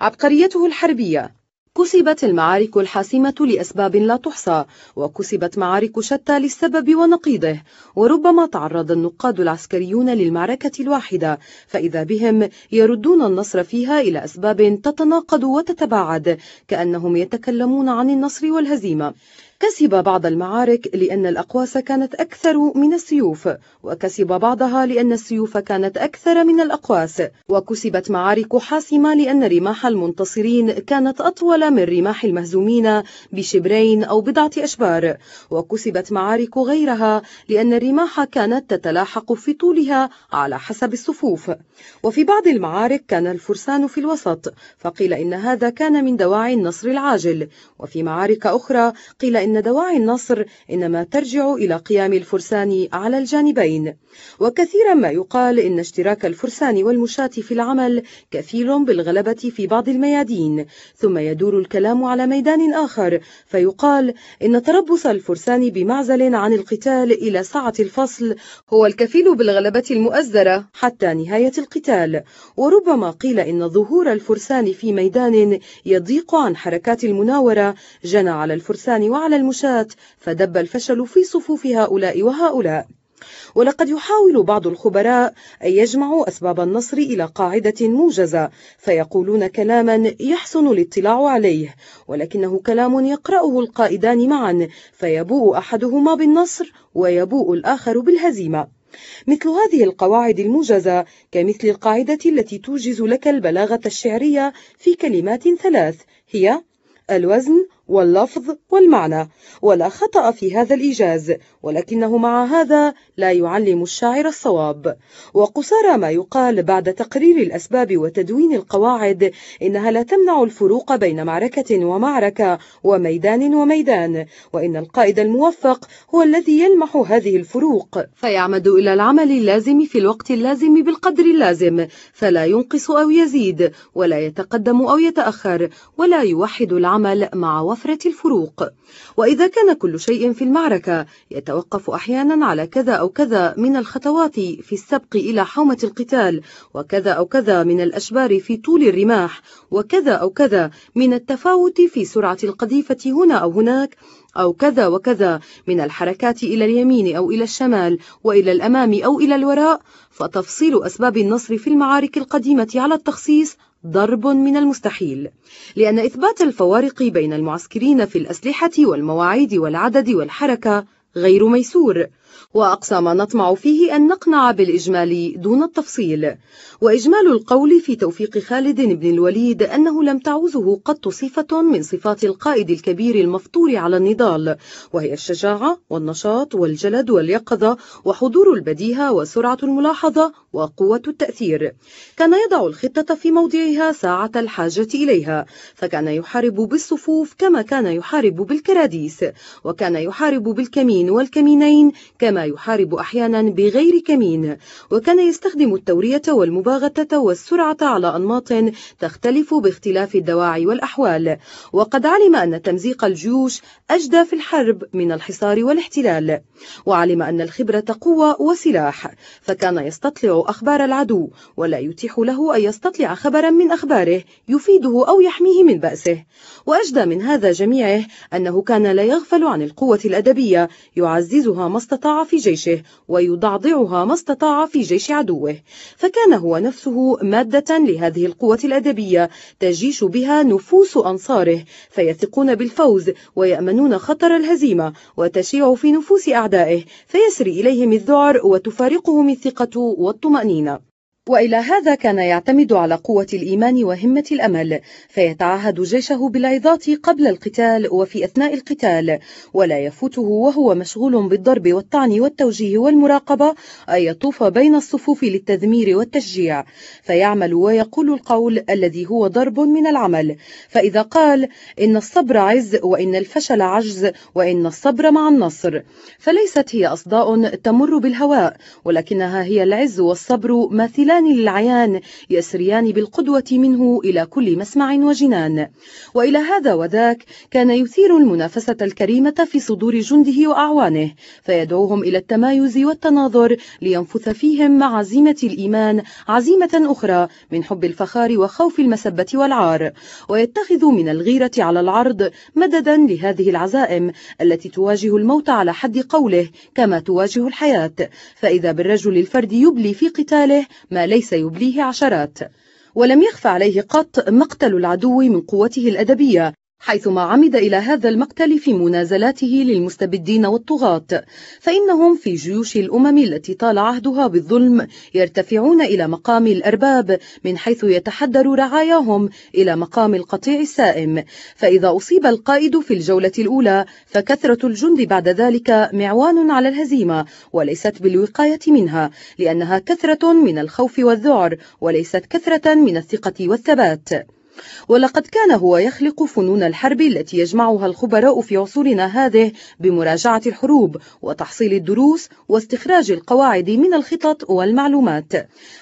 عبقريته الحربية. كسبت المعارك الحاسمة لأسباب لا تحصى وكسبت معارك شتى للسبب ونقيضه وربما تعرض النقاد العسكريون للمعركة الواحدة فإذا بهم يردون النصر فيها إلى أسباب تتناقض وتتباعد كأنهم يتكلمون عن النصر والهزيمة. كسب بعض المعارك لأن الأقواس كانت أكثر من السيوف وكسب بعضها لأن السيوف كانت أكثر من الأقواس وكسبت معارك حاسمة لأن رماح المنتصرين كانت أطول من رماح المهزومين بشبرين أو بضعة أشبار وكسبت معارك غيرها لأن الرماح كانت تتلاحق في طولها على حسب الصفوف. وفي بعض المعارك كان الفرسان في الوسط فقيل إن هذا كان من دواعي النصر العاجل وفي معارك أخرى قيل إن أن دواعي النصر إنما ترجع إلى قيام الفرسان على الجانبين. وكثيرا ما يقال إن اشتراك الفرسان والمشاة في العمل كفيل بالغلبة في بعض الميادين. ثم يدور الكلام على ميدان آخر فيقال إن تربص الفرسان بمعزل عن القتال إلى ساعة الفصل هو الكفيل بالغلبة المؤزرة حتى نهاية القتال. وربما قيل إن ظهور الفرسان في ميدان يضيق عن حركات المناورة جنى على الفرسان وعلى المشاة فدب الفشل في صفوف هؤلاء وهؤلاء. ولقد يحاول بعض الخبراء أن يجمعوا أسباب النصر إلى قاعدة موجزة فيقولون كلاما يحسن الاطلاع عليه ولكنه كلام يقرأه القائدان معا فيبوء أحدهما بالنصر ويبوء الآخر بالهزيمة. مثل هذه القواعد الموجزة كمثل القاعدة التي توجز لك البلاغة الشعرية في كلمات ثلاث هي الوزن واللفظ والمعنى ولا خطأ في هذا الإيجاز ولكنه مع هذا لا يعلم الشاعر الصواب. وقصارى ما يقال بعد تقرير الأسباب وتدوين القواعد إنها لا تمنع الفروق بين معركة ومعركة وميدان وميدان وإن القائد الموفق هو الذي يلمح هذه الفروق. فيعمد إلى العمل اللازم في الوقت اللازم بالقدر اللازم فلا ينقص أو يزيد ولا يتقدم أو يتأخر ولا يوحد العمل مع وفق وفرة الفروق. وإذا كان كل شيء في المعركة يتوقف أحيانا على كذا أو كذا من الخطوات في السبق إلى حومة القتال وكذا أو كذا من الأشبار في طول الرماح وكذا أو كذا من التفاوت في سرعة القذيفة هنا أو هناك أو كذا وكذا من الحركات إلى اليمين أو إلى الشمال وإلى الأمام أو إلى الوراء. فتفصيل أسباب النصر في المعارك القديمة على التخصيص ضرب من المستحيل لأن إثبات الفوارق بين المعسكرين في الأسلحة والمواعيد والعدد والحركة غير ميسور. وأقصى ما نطمع فيه أن نقنع بالإجمال دون التفصيل. وإجمال القول في توفيق خالد بن الوليد أنه لم تعوزه قط صفة من صفات القائد الكبير المفطور على النضال وهي الشجاعة والنشاط والجلد واليقظة وحضور البديهة وسرعة الملاحظة وقوة التأثير. كان يضع الخطة في موضعها ساعة الحاجة إليها فكان يحارب بالصفوف كما كان يحارب بالكراديس وكان يحارب بالكمين والكمينين كما يحارب أحيانا بغير كمين وكان يستخدم التورية والمباغتة والسرعة على أنماط تختلف باختلاف الدواعي والأحوال. وقد علم أن تمزيق الجيوش أجدى في الحرب من الحصار والاحتلال وعلم أن الخبرة قوة وسلاح فكان يستطلع أخبار العدو ولا يتيح له أن يستطلع خبرا من أخباره يفيده أو يحميه من بأسه. وأجدى من هذا جميعه أنه كان لا يغفل عن القوة الأدبية يعززها ما استطاع في جيشه ويضعضعها ما استطاع في جيش عدوه. فكان هو نفسه مادة لهذه القوة الأدبية تجيش بها نفوس أنصاره فيثقون بالفوز ويأمنون خطر الهزيمة وتشيع في نفوس أعدائه فيسري إليهم الذعر وتفارقهم الثقة والطمأنينة. وإلى هذا كان يعتمد على قوة الإيمان وهمة الأمل فيتعهد جيشه بالعظات قبل القتال وفي أثناء القتال ولا يفوته وهو مشغول بالضرب والطعن والتوجيه والمراقبة أن يطوف بين الصفوف للتذمير والتشجيع. فيعمل ويقول القول الذي هو ضرب من العمل. فإذا قال إن الصبر عز وإن الفشل عجز وإن الصبر مع النصر فليست هي أصداء تمر بالهواء ولكنها هي العز والصبر ماثلان مشهوران للعيان يسريان بالقدوة منه إلى كل مسمع وجنان. وإلى هذا وذاك كان يثير المنافسة الكريمة في صدور جنده وأعوانه فيدعوهم إلى التمايز والتناظر لينفث فيهم مع عزيمة الإيمان عزيمة أخرى من حب الفخار وخوف المسبة والعار. ويتخذ من الغيرة على العرض مددا لهذه العزائم التي تواجه الموت على حد قوله كما تواجه الحياة. فإذا بالرجل الفرد يبلي في قتاله ما ليس يبليه عشرات ولم يخف عليه قط مقتل العدو من قوته الأدبية. حيثما عمد إلى هذا المقتل في منازلاته للمستبدين والطغاة فإنهم في جيوش الأمم التي طال عهدها بالظلم يرتفعون إلى مقام الأرباب من حيث يتحدر رعاياهم إلى مقام القطيع السائم. فإذا أصيب القائد في الجولة الأولى فكثرة الجند بعد ذلك معوان على الهزيمة وليست بالوقاية منها لأنها كثرة من الخوف والذعر وليست كثرة من الثقة والثبات. ولقد كان هو يخلق فنون الحرب التي يجمعها الخبراء في عصورنا هذه بمراجعة الحروب وتحصيل الدروس واستخراج القواعد من الخطط والمعلومات.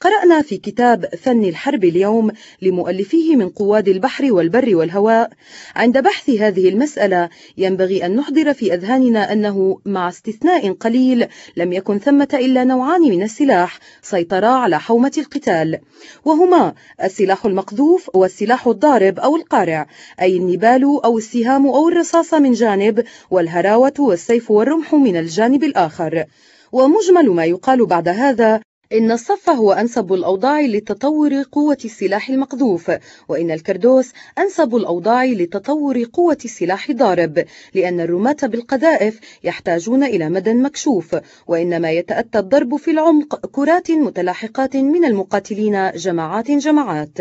قرأنا في كتاب فن الحرب اليوم لمؤلفيه من قواد البحر والبر والهواء. عند بحث هذه المسألة ينبغي أن نحضر في أذهاننا أنه مع استثناء قليل لم يكن ثمة إلا نوعان من السلاح سيطرا على حومة القتال. وهما السلاح المقذوف والسلاح الضارب أو القارع أي النبال أو السهام أو الرصاص من جانب والهراوة والسيف والرمح من الجانب الآخر. ومجمل ما يقال بعد هذا إن الصف هو أنسب الأوضاع لتطور قوة السلاح المقذوف وإن الكردوس أنسب الأوضاع لتطور قوة السلاح الضارب لأن الرماة بالقذائف يحتاجون إلى مدى مكشوف وإنما يتأتى الضرب في العمق كرات متلاحقات من المقاتلين جماعات جماعات.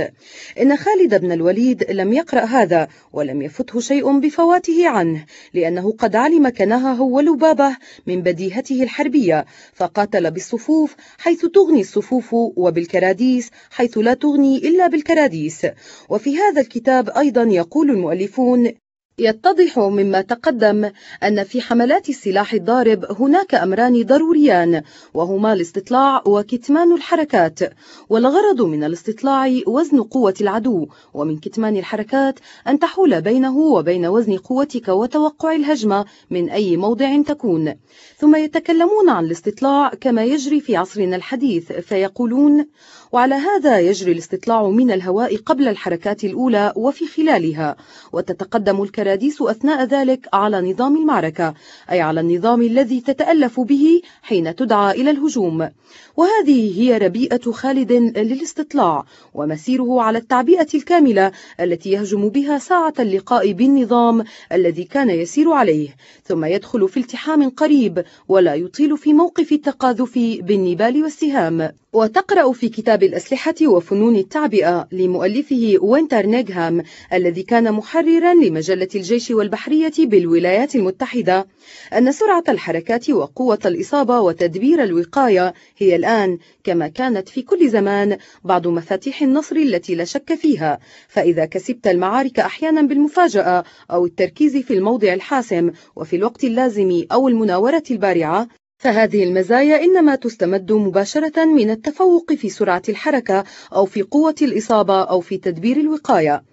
إن خالد بن الوليد لم يقرأ هذا ولم يفته شيء بفواته عنه لأنه قد علم كنهه ولبابه من بديهته الحربية فقاتل بالصفوف حيث تغني الصفوف وبالكراديس حيث لا تغني إلا بالكراديس. وفي هذا الكتاب أيضا يقول المؤلفون يتضح مما تقدم أن في حملات السلاح الضارب هناك أمران ضروريان وهما الاستطلاع وكتمان الحركات. والغرض من الاستطلاع وزن قوة العدو ومن كتمان الحركات أن تحول بينه وبين وزن قوتك وتوقع الهجمة من أي موضع تكون. ثم يتكلمون عن الاستطلاع كما يجري في عصرنا الحديث فيقولون وعلى هذا يجري الاستطلاع من الهواء قبل الحركات الأولى وفي خلالها. وتتقدم الكراديس أثناء ذلك على نظام المعركة أي على النظام الذي تتألف به حين تدعى إلى الهجوم. وهذه هي ربيئة خالد للاستطلاع ومسيره على التعبئة الكاملة التي يهجم بها ساعة اللقاء بالنظام الذي كان يسير عليه. ثم يدخل في التحام قريب ولا يطيل في موقف التقاذف بالنبال والسهام. وتقرأ في كتاب الأسلحة وفنون التعبئة لمؤلفه وينتر نيغهام الذي كان محررا لمجلة الجيش والبحرية بالولايات المتحدة أن سرعة الحركات وقوة الإصابة وتدبير الوقاية هي الآن كما كانت في كل زمان بعض مفاتيح النصر التي لا شك فيها. فإذا كسبت المعارك أحيانا بالمفاجأة أو التركيز في الموضع الحاسم وفي الوقت اللازم أو المناورة البارعة فهذه المزايا إنما تستمد مباشرة من التفوق في سرعة الحركة أو في قوة الإصابة أو في تدبير الوقاية.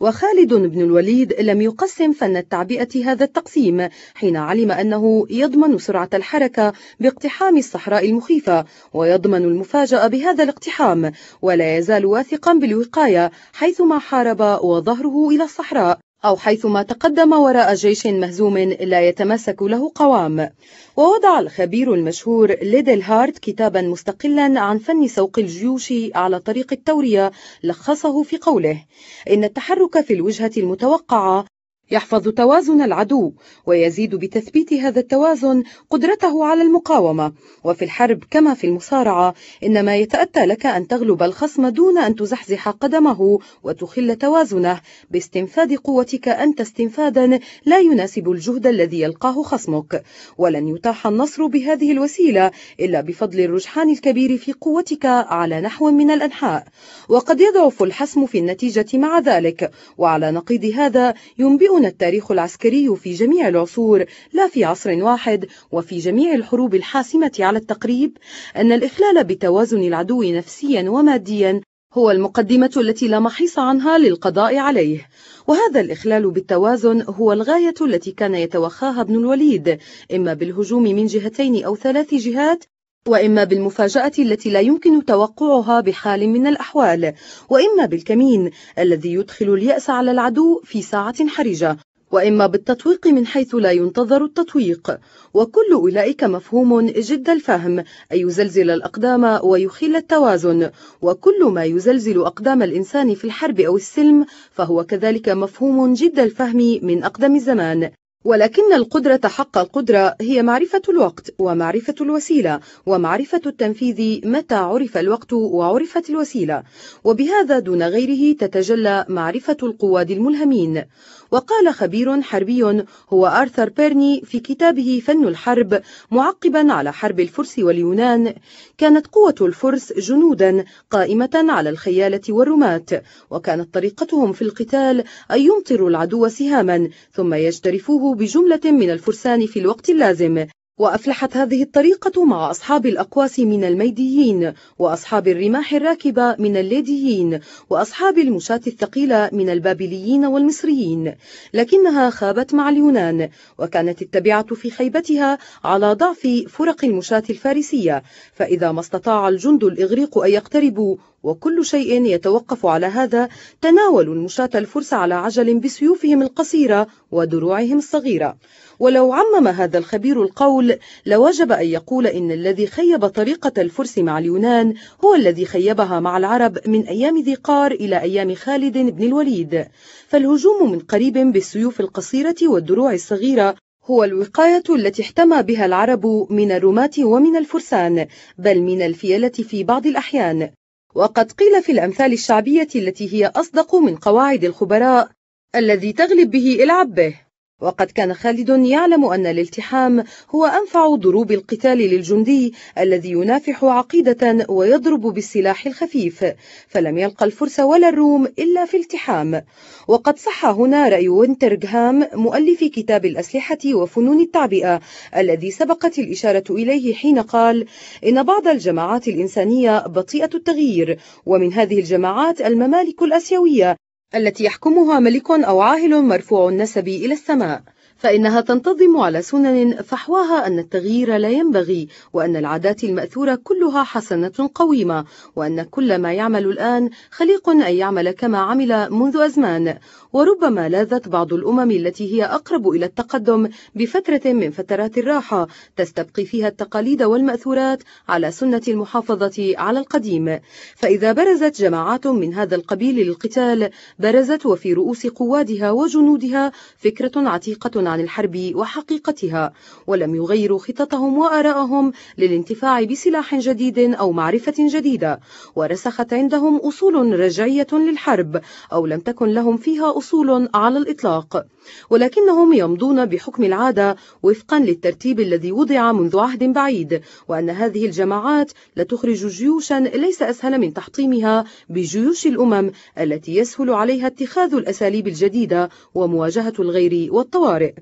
وخالد بن الوليد لم يقسم فن التعبئة هذا التقسيم حين علم أنه يضمن سرعة الحركة باقتحام الصحراء المخيفة ويضمن المفاجأة بهذا الاقتحام ولا يزال واثقا بالوقاية حيثما حارب وظهره إلى الصحراء. أو حيثما تقدم وراء جيش مهزوم لا يتمسك له قوام. ووضع الخبير المشهور ليدل هارت كتابا مستقلا عن فن سوق الجيوش على طريق التورية لخصه في قوله إن التحرك في الوجهة المتوقعة يحفظ توازن العدو ويزيد بتثبيت هذا التوازن قدرته على المقاومة. وفي الحرب كما في المصارعة إنما يتأتى لك أن تغلب الخصم دون أن تزحزح قدمه وتخل توازنه باستنفاد قوتك أنت استنفادا لا يناسب الجهد الذي يلقاه خصمك. ولن يتاح النصر بهذه الوسيلة إلا بفضل الرجحان الكبير في قوتك على نحو من الأنحاء. وقد يضعف الحسم في النتيجة مع ذلك وعلى نقيض هذا ينبئ ينبهنا التاريخ العسكري في جميع العصور لا في عصر واحد وفي جميع الحروب الحاسمة على التقريب أن الإخلال بتوازن العدو نفسيا وماديا هو المقدمة التي لا محيص عنها للقضاء عليه. وهذا الإخلال بالتوازن هو الغاية التي كان يتوخاها ابن الوليد إما بالهجوم من جهتين أو ثلاث جهات وإما بالمفاجأة التي لا يمكن توقعها بحال من الأحوال وإما بالكمين الذي يدخل اليأس على العدو في ساعة حرجة وإما بالتطويق من حيث لا ينتظر التطويق. وكل أولئك مفهوم جد الفهم أي يزلزل الأقدام ويخل التوازن. وكل ما يزلزل أقدام الإنسان في الحرب أو السلم فهو كذلك مفهوم جد الفهم من أقدم الزمان. ولكن القدرة حق القدرة هي معرفة الوقت ومعرفة الوسيلة ومعرفة التنفيذ متى عرف الوقت وعرفت الوسيلة. وبهذا دون غيره تتجلى معرفة القواد الملهمين. وقال خبير حربي هو آرثر بيرني في كتابه فن الحرب معقبا على حرب الفرس واليونان. كانت قوة الفرس جنودا قائمة على الخيالة والرماة وكانت طريقتهم في القتال أن يمطروا العدو سهاما ثم يجترفوه بجملة من الفرسان في الوقت اللازم. وأفلحت هذه الطريقة مع أصحاب الأقواس من الميديين وأصحاب الرماح الراكبة من الليديين وأصحاب المشاة الثقيلة من البابليين والمصريين. لكنها خابت مع اليونان وكانت التبعة في خيبتها على ضعف فرق المشاة الفارسية. فإذا ما استطاع الجند الإغريق أن يقتربوا وكل شيء يتوقف على هذا تناولوا المشاة الفرس على عجل بسيوفهم القصيرة ودروعهم الصغيرة. ولو عمم هذا الخبير القول لوجب أن يقول إن الذي خيب طريقة الفرس مع اليونان هو الذي خيبها مع العرب من أيام ذي قار إلى أيام خالد بن الوليد. فالهجوم من قريب بالسيوف القصيرة والدروع الصغيرة هو الوقاية التي احتمى بها العرب من الرماة ومن الفرسان بل من الفيلة في بعض الأحيان. وقد قيل في الأمثال الشعبية التي هي أصدق من قواعد الخبراء الذي تغلب به العب به وقد كان خالد يعلم أن الالتحام هو أنفع ضروب القتال للجندي الذي ينافح عقيدة ويضرب بالسلاح الخفيف فلم يلقى الفرس ولا الروم إلا في التحام. وقد صح هنا رأي وينترغهام مؤلف كتاب الأسلحة وفنون التعبئة الذي سبقت الإشارة إليه حين قال إن بعض الجماعات الإنسانية بطيئة التغيير ومن هذه الجماعات الممالك الأسيوية التي يحكمها ملك أو عاهل مرفوع النسب إلى السماء. فإنها تنتظم على سنن فحواها أن التغيير لا ينبغي وأن العادات المأثورة كلها حسنة قويمة وأن كل ما يعمل الآن خليق أن يعمل كما عمل منذ أزمان. وربما لاذت بعض الأمم التي هي أقرب إلى التقدم بفترة من فترات الراحة تستبقي فيها التقاليد والمأثورات على سنة المحافظة على القديم. فإذا برزت جماعات من هذا القبيل للقتال برزت وفي رؤوس قوادها وجنودها فكرة عتيقة عن الحرب وحقيقتها ولم يغيروا خططهم وآراءهم للانتفاع بسلاح جديد أو معرفة جديدة ورسخت عندهم أصول رجعية للحرب أو لم تكن لهم فيها أصول على الإطلاق. ولكنهم يمضون بحكم العادة وفقا للترتيب الذي وضع منذ عهد بعيد وأن هذه الجماعات لتخرج جيوشا ليس أسهل من تحطيمها بجيوش الأمم التي يسهل عليها اتخاذ الأساليب الجديدة ومواجهة الغير والطوارئ.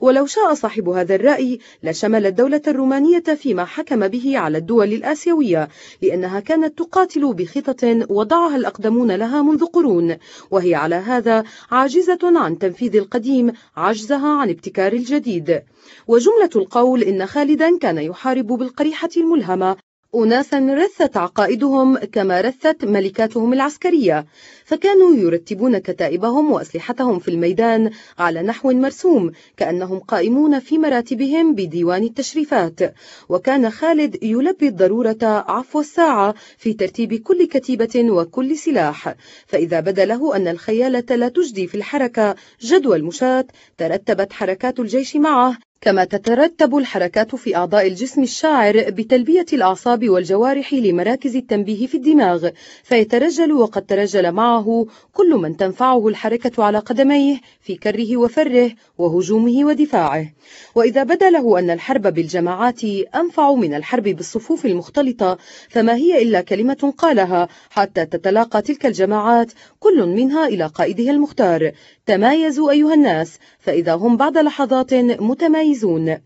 ولو شاء صاحب هذا الرأي لشمل الدولة الرومانية فيما حكم به على الدول الآسيوية لأنها كانت تقاتل بخطط وضعها الأقدمون لها منذ قرون وهي على هذا عاجزة عن تنفيذ القديم عجزها عن ابتكار الجديد. وجملة القول إن خالدا كان يحارب بالقريحة الملهمة أناسا رثت عقائدهم كما رثت ملكاتهم العسكرية فكانوا يرتبون كتائبهم وأسلحتهم في الميدان على نحو مرسوم كأنهم قائمون في مراتبهم بديوان التشريفات. وكان خالد يلبي الضرورة عفو الساعة في ترتيب كل كتيبة وكل سلاح. فإذا بدا له أن الخيالة لا تجدي في الحركة جدوى المشاة ترتبت حركات الجيش معه كما تترتب الحركات في أعضاء الجسم الشاعر بتلبية الأعصاب والجوارح لمراكز التنبيه في الدماغ فيترجل وقد ترجل معه كل من تنفعه الحركة على قدميه في كره وفره وهجومه ودفاعه. وإذا بدا له أن الحرب بالجماعات أنفع من الحرب بالصفوف المختلطة فما هي إلا كلمة قالها حتى تتلاقى تلك الجماعات كل منها إلى قائدها المختار. تمايزوا أيها الناس فإذا هم بعد لحظات متمايزون.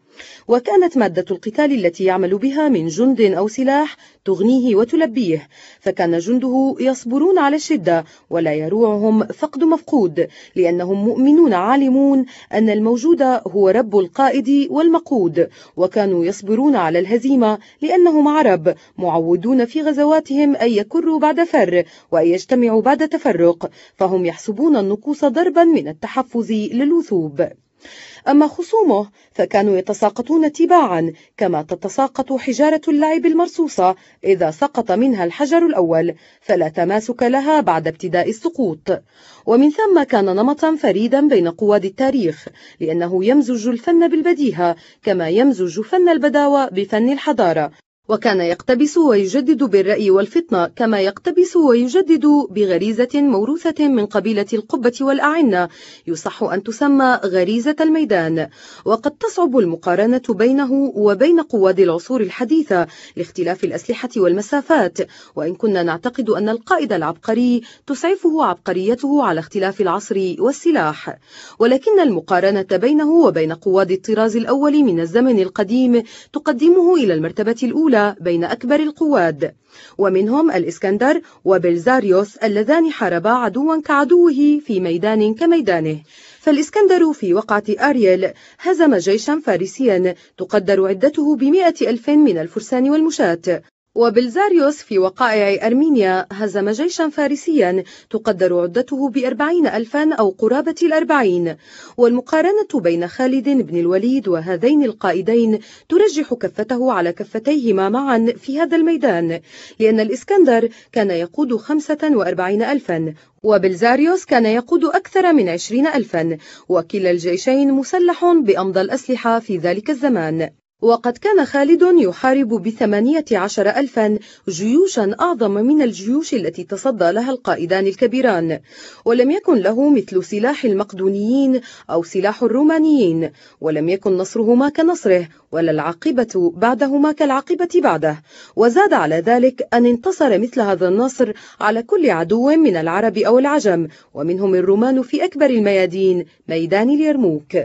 وكانت مادة القتال التي يعمل بها من جند أو سلاح تغنيه وتلبيه فكان جنده يصبرون على الشدة ولا يروعهم فقد مفقود لأنهم مؤمنون عالمون أن الموجود هو رب القائد والمقود وكانوا يصبرون على الهزيمة لأنهم عرب معودون في غزواتهم أن يكروا بعد فر وأن يجتمعوا بعد تفرق فهم يحسبون النقوص ضربا من التحفز للوثوب. أما خصومه فكانوا يتساقطون تباعا كما تتساقط حجارة اللعب المرصوصة إذا سقط منها الحجر الأول فلا تماسك لها بعد ابتداء السقوط. ومن ثم كان نمطا فريدا بين قواد التاريخ لأنه يمزج الفن بالبديهة كما يمزج فن البداوة بفن الحضارة. وكان يقتبس ويجدد بالرأي والفطنة كما يقتبس ويجدد بغريزة موروثة من قبيلة القبة والأعنة يصح أن تسمى غريزة الميدان. وقد تصعب المقارنة بينه وبين قواد العصور الحديثة لاختلاف الأسلحة والمسافات وإن كنا نعتقد أن القائد العبقري تسعفه عبقريته على اختلاف العصر والسلاح. ولكن المقارنة بينه وبين قواد الطراز الأول من الزمن القديم تقدمه إلى المرتبة الأولى. الأولى بين أكبر القواد ومنهم الإسكندر وبلزاريوس اللذان حاربا عدوا كعدوه في ميدان كميدانه. فالإسكندر في وقعة أريل هزم جيشا فارسيا تقدر عدته بمئة ألف من الفرسان والمشاة. وبلزاريوس في وقائع أرمينيا هزم جيشا فارسيا تقدر عدته بأربعين ألفا أو قرابة الأربعين. والمقارنة بين خالد بن الوليد وهذين القائدين ترجح كفته على كفتيهما معا في هذا الميدان لأن الإسكندر كان يقود خمسة وأربعين ألفا وبلزاريوس كان يقود أكثر من عشرين ألفا وكلا الجيشين مسلح بأمضى الأسلحة في ذلك الزمان. وقد كان خالد يحارب بثمانية عشر ألفا جيوشا أعظم من الجيوش التي تصدى لها القائدان الكبيران ولم يكن له مثل سلاح المقدونيين أو سلاح الرومانيين ولم يكن نصرهما كنصره ولا العاقبة بعدهما كالعاقبة بعده. وزاد على ذلك أن انتصر مثل هذا النصر على كل عدو من العرب أو العجم ومنهم الرومان في أكبر الميادين ميدان اليرموك.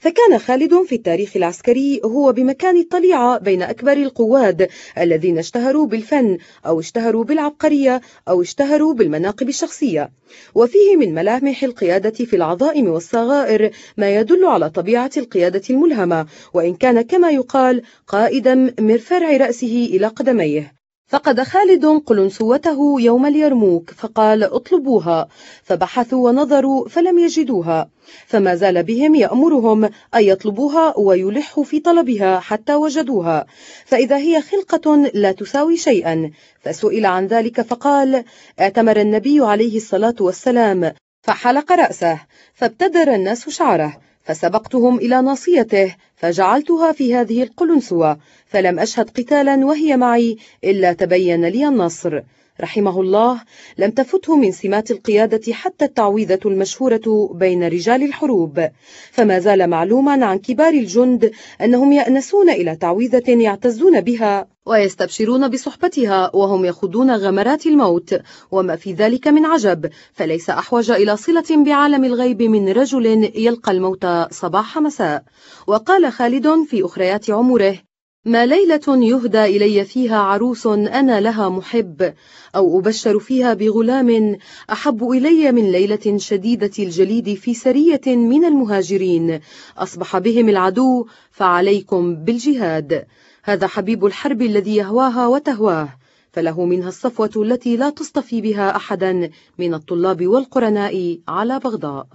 فكان خالد في التاريخ العسكري هو بمكان الطليعة بين أكبر القواد الذين اشتهروا بالفن أو اشتهروا بالعبقرية أو اشتهروا بالمناقب الشخصية. وفيه من ملامح القيادة في العظائم والصغائر ما يدل على طبيعة القيادة الملهمة وإن كان كما يقال قائدا من فرع رأسه إلى قدميه. فقد خالد قلنسوته يوم اليرموك فقال اطلبوها. فبحثوا ونظروا فلم يجدوها. فما زال بهم يأمرهم أن يطلبوها ويلحوا في طلبها حتى وجدوها. فإذا هي خلقة لا تساوي شيئا. فسئل عن ذلك فقال اعتمر النبي عليه الصلاة والسلام فحلق رأسه فابتدر الناس شعره فسبقتهم إلى ناصيته فجعلتها في هذه القلنسوة فلم أشهد قتالا وهي معي إلا تبين لي النصر. رحمه الله لم تفته من سمات القيادة حتى التعويذة المشهورة بين رجال الحروب. فما زال معلوما عن كبار الجند أنهم يأنسون إلى تعويذة يعتزون بها ويستبشرون بصحبتها وهم يخوضون غمرات الموت. وما في ذلك من عجب فليس أحوج إلى صلة بعالم الغيب من رجل يلقى الموت صباح مساء. وقال خالد في أخريات عمره ما ليلة يهدى إلي فيها عروس أنا لها محب أو أبشر فيها بغلام أحب إلي من ليلة شديدة الجليد في سرية من المهاجرين. أصبح بهم العدو فعليكم بالجهاد. هذا حبيب الحرب الذي يهواها وتهواه. فله منها الصفوة التي لا تصطفي بها أحدا من الطلاب والقرناء على بغضاء.